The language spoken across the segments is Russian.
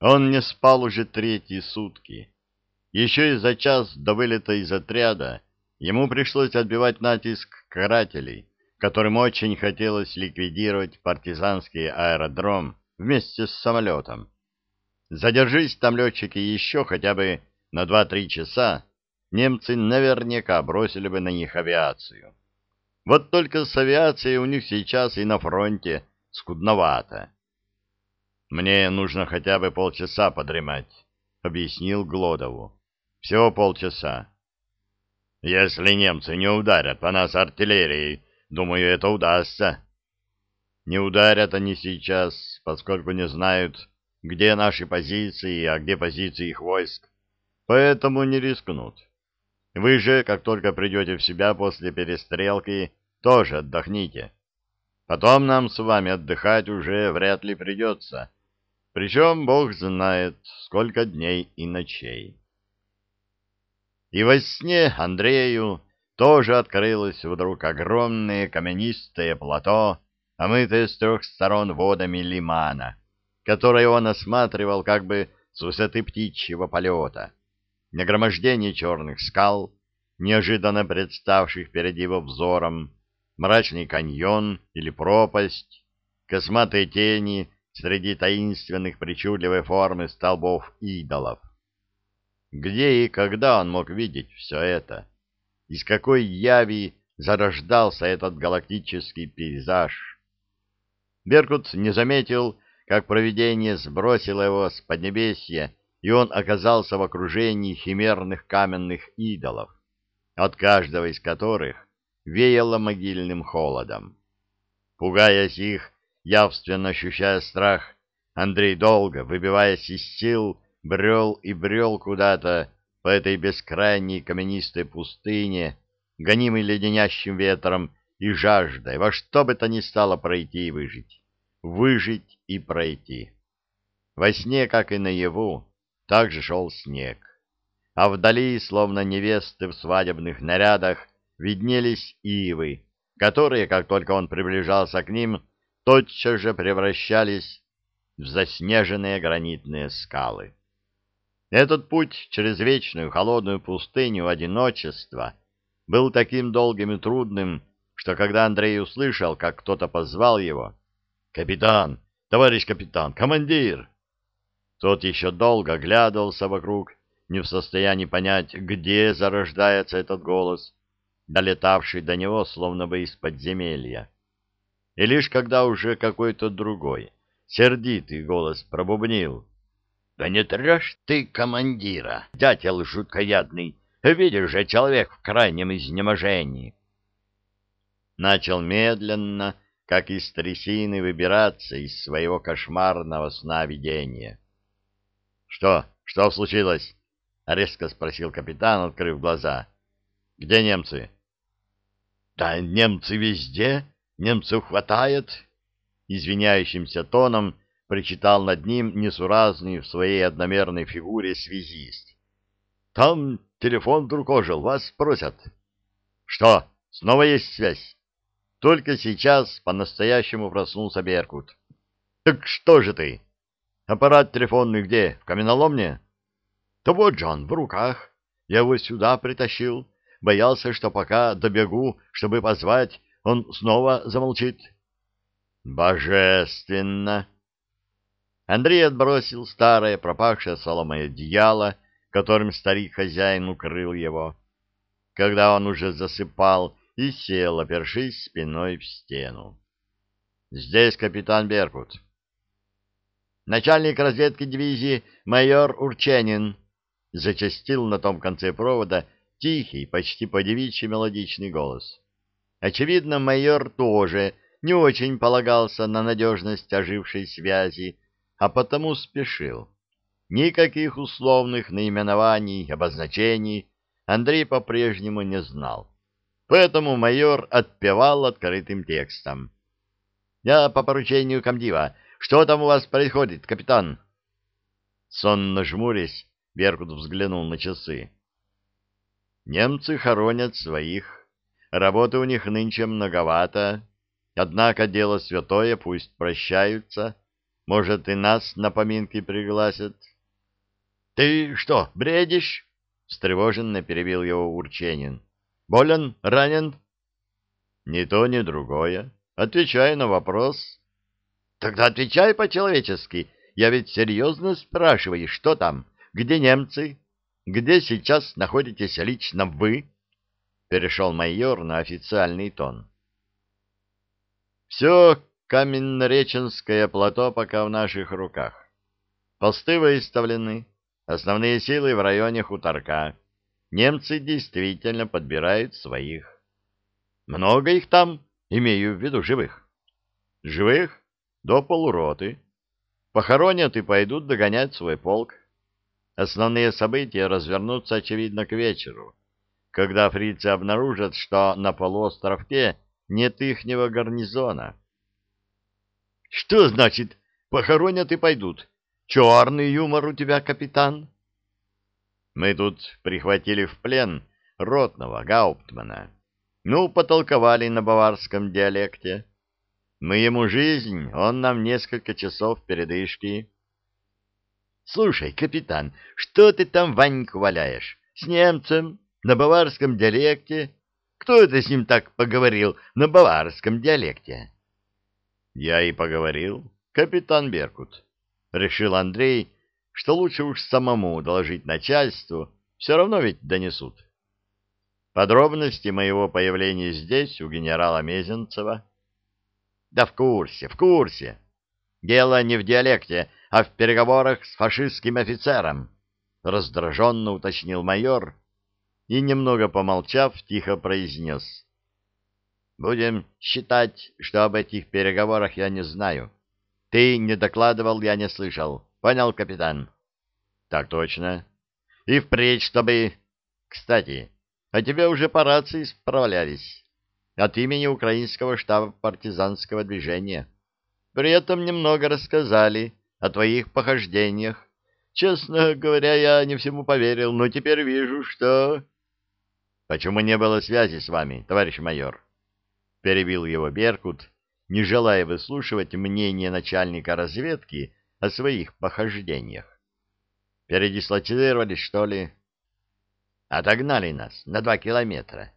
Он не спал уже третьи сутки. Еще и за час до вылета из отряда ему пришлось отбивать натиск карателей, которым очень хотелось ликвидировать партизанский аэродром вместе с самолетом. Задержись там летчики еще хотя бы на 2-3 часа, немцы наверняка бросили бы на них авиацию. Вот только с авиацией у них сейчас и на фронте скудновато. «Мне нужно хотя бы полчаса подремать», — объяснил Глодову. «Всего полчаса». «Если немцы не ударят по нас артиллерией, думаю, это удастся». «Не ударят они сейчас, поскольку не знают, где наши позиции, а где позиции их войск, поэтому не рискнут. Вы же, как только придете в себя после перестрелки, тоже отдохните. Потом нам с вами отдыхать уже вряд ли придется. Причем Бог знает, сколько дней и ночей. И во сне Андрею тоже открылось вдруг огромное каменистое плато, омытое с трех сторон водами лимана, которое он осматривал как бы с высоты птичьего полета. Нагромождение черных скал, неожиданно представших перед его взором, мрачный каньон или пропасть, косматые тени среди таинственных причудливой формы столбов идолов. Где и когда он мог видеть все это? Из какой яви зарождался этот галактический пейзаж? Беркут не заметил, как провидение сбросило его с поднебесья, и он оказался в окружении химерных каменных идолов, от каждого из которых веяло могильным холодом. Пугаясь их, явственно ощущая страх, Андрей долго, выбиваясь из сил, брел и брел куда-то по этой бескрайней каменистой пустыне, гонимый леденящим ветром и жаждой, во что бы то ни стало пройти и выжить, выжить и пройти. Во сне, как и наяву, также шел снег, а вдали, словно невесты в свадебных нарядах, виднелись ивы, которые, как только он приближался к ним, тотчас же превращались в заснеженные гранитные скалы. Этот путь через вечную холодную пустыню одиночества был таким долгим и трудным, что когда Андрей услышал, как кто-то позвал его, «Капитан! Товарищ капитан! Командир!» Тот еще долго глядывался вокруг, не в состоянии понять, где зарождается этот голос, долетавший до него словно бы из подземелья. И лишь когда уже какой-то другой, сердитый голос пробубнил. — Да не трешь ты командира, дятел жуткоядный, видишь же, человек в крайнем изнеможении. Начал медленно, как из трясины, выбираться из своего кошмарного сна видения. — Что? Что случилось? — резко спросил капитан, открыв глаза. — Где немцы? — да немцы везде, немцев хватает, извиняющимся тоном прочитал над ним несуразный в своей одномерной фигуре связист. Там телефон вдруг ожил, вас просят. Что, снова есть связь? Только сейчас по-настоящему проснулся Беркут. Так что же ты? Аппарат телефонный где? В каменоломне? Да вот же он, в руках. Я его сюда притащил боялся, что пока добегу, чтобы позвать, он снова замолчит. Божественно! Андрей отбросил старое пропахшее соломой одеяло, которым старик-хозяин укрыл его, когда он уже засыпал и сел, опершись спиной в стену. Здесь капитан Беркут. Начальник разведки дивизии майор Урченин зачастил на том конце провода тихий, почти по-девичьи мелодичный голос. Очевидно, майор тоже не очень полагался на надежность ожившей связи, а потому спешил. Никаких условных наименований, обозначений Андрей по-прежнему не знал. Поэтому майор отпевал открытым текстом. «Я по поручению комдива. Что там у вас происходит, капитан?» Сонно жмурясь, Беркут взглянул на часы. Немцы хоронят своих. Работы у них нынче многовато. Однако дело святое, пусть прощаются. Может, и нас на поминки пригласят. — Ты что, бредишь? — встревоженно перебил его Урченин. — Болен? Ранен? — Ни то, ни другое. Отвечай на вопрос. — Тогда отвечай по-человечески. Я ведь серьезно спрашиваю, что там? Где немцы? Где сейчас находитесь лично вы? Перешел майор на официальный тон. Все Каменнореченское плато пока в наших руках. Посты выставлены, основные силы в районе хуторка. Немцы действительно подбирают своих. Много их там, имею в виду живых. Живых до полуроты. Похоронят и пойдут догонять свой полк. Основные события развернутся, очевидно, к вечеру, когда фрицы обнаружат, что на полуостровке нет ихнего гарнизона. Что значит похоронят и пойдут? Черный юмор у тебя, капитан? Мы тут прихватили в плен ротного Гауптмана. Ну, потолковали на баварском диалекте. Мы ему жизнь, он нам несколько часов передышки. Слушай, капитан, что ты там Ваньку валяешь? С немцем? На баварском диалекте? Кто это с ним так поговорил на баварском диалекте? Я и поговорил, капитан Беркут. Решил Андрей, что лучше уж самому доложить начальству, все равно ведь донесут. Подробности моего появления здесь у генерала Мезенцева. Да в курсе, в курсе. Дело не в диалекте, а в переговорах с фашистским офицером, раздраженно уточнил майор и, немного помолчав, тихо произнес. Будем считать, что об этих переговорах я не знаю. Ты не докладывал, я не слышал. Понял, капитан? Так точно. И впредь, чтобы... Кстати, а тебе уже по рации справлялись. От имени Украинского штаба партизанского движения. При этом немного рассказали о твоих похождениях. Честно говоря, я не всему поверил, но теперь вижу, что... Почему не было связи с вами, товарищ майор? — перебил его Беркут, не желая выслушивать мнение начальника разведки о своих похождениях. «Передислоцировались, что ли?» «Отогнали нас на два километра.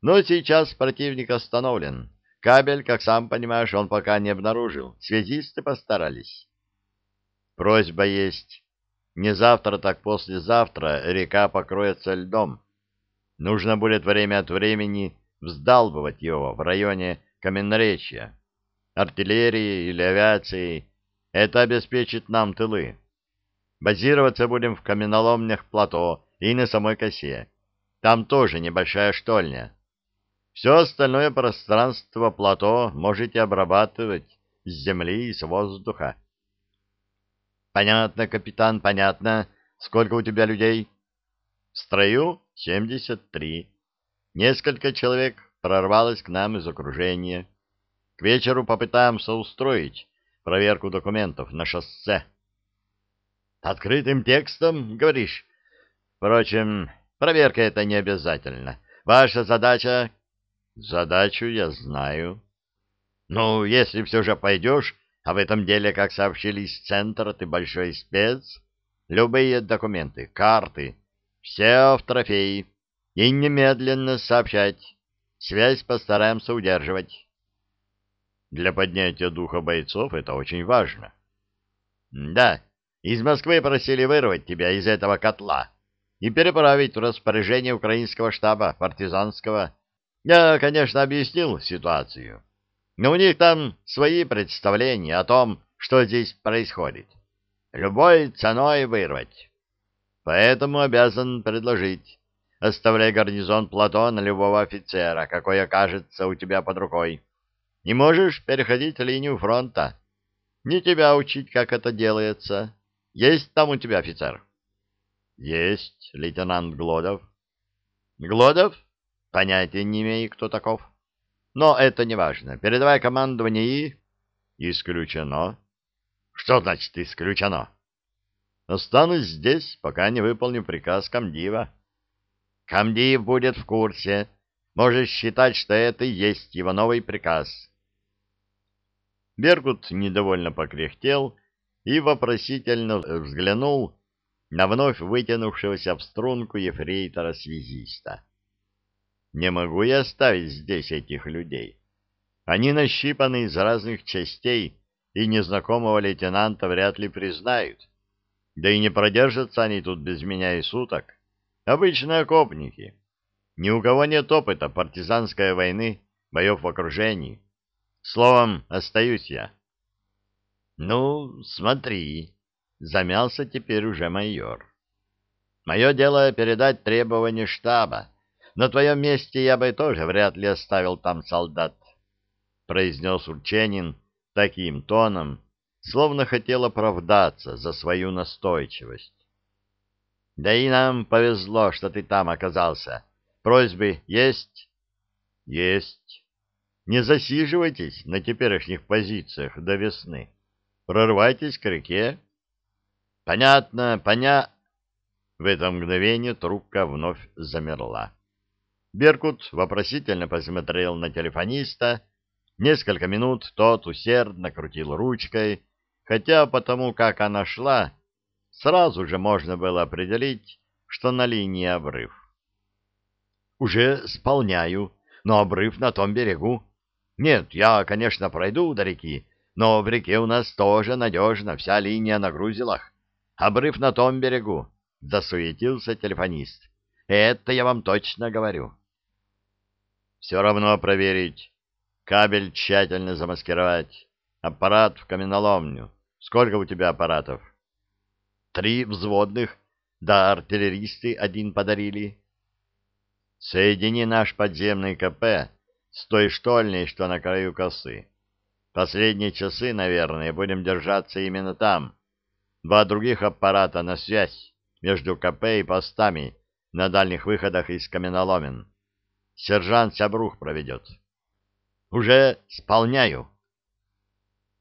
Но сейчас противник остановлен. Кабель, как сам понимаешь, он пока не обнаружил. Связисты постарались». «Просьба есть. Не завтра, так послезавтра река покроется льдом. Нужно будет время от времени вздалбывать его в районе Каменноречья. Артиллерии или авиации это обеспечит нам тылы. Базироваться будем в каменоломнях плато и на самой косе. Там тоже небольшая штольня. Все остальное пространство плато можете обрабатывать с земли и с воздуха. Понятно, капитан, понятно. Сколько у тебя людей? Строю семьдесят три. Несколько человек прорвалось к нам из окружения. К вечеру попытаемся устроить проверку документов на шоссе. Открытым текстом, говоришь? Впрочем, проверка это не обязательно. Ваша задача... Задачу я знаю. Ну, если все же пойдешь, а в этом деле, как сообщили из центра, ты большой спец, любые документы, карты, все в трофеи и немедленно сообщать. Связь постараемся удерживать. Для поднятия духа бойцов это очень важно. Да, из Москвы просили вырвать тебя из этого котла и переправить в распоряжение украинского штаба партизанского. Я, конечно, объяснил ситуацию, но у них там свои представления о том, что здесь происходит. Любой ценой вырвать. Поэтому обязан предложить Оставляй гарнизон плато на любого офицера, какой окажется у тебя под рукой. Не можешь переходить линию фронта. Не тебя учить, как это делается. Есть там у тебя офицер? Есть, лейтенант Глодов. Глодов? Понятия не имею, кто таков. Но это не важно. Передавай командование и... Исключено. Что значит исключено? Останусь здесь, пока не выполню приказ комдива. Камдиев будет в курсе. Можешь считать, что это и есть его новый приказ. Бергут недовольно покряхтел и вопросительно взглянул на вновь вытянувшегося в струнку ефрейтора-связиста. «Не могу я оставить здесь этих людей. Они нащипаны из разных частей, и незнакомого лейтенанта вряд ли признают. Да и не продержатся они тут без меня и суток. Обычные окопники. Ни у кого нет опыта партизанской войны, боев в окружении. Словом, остаюсь я. — Ну, смотри, — замялся теперь уже майор. — Мое дело передать требования штаба. На твоем месте я бы тоже вряд ли оставил там солдат, — произнес Урченин таким тоном, словно хотел оправдаться за свою настойчивость. — Да и нам повезло, что ты там оказался. Просьбы есть? — Есть. Не засиживайтесь на теперешних позициях до весны. Прорвайтесь к реке. — Понятно, поня... В это мгновение трубка вновь замерла. Беркут вопросительно посмотрел на телефониста. Несколько минут тот усердно крутил ручкой, хотя потому, как она шла, сразу же можно было определить, что на линии обрыв. «Уже сполняю, но обрыв на том берегу. Нет, я, конечно, пройду до реки, но в реке у нас тоже надежно, вся линия на грузилах. Обрыв на том берегу», — засуетился телефонист. «Это я вам точно говорю». «Все равно проверить. Кабель тщательно замаскировать. Аппарат в каменоломню. Сколько у тебя аппаратов?» «Три взводных, да артиллеристы один подарили». «Соедини наш подземный КП с той штольней, что на краю косы. Последние часы, наверное, будем держаться именно там. Два других аппарата на связь между КП и постами на дальних выходах из каменоломен. Сержант Сябрух проведет. Уже сполняю.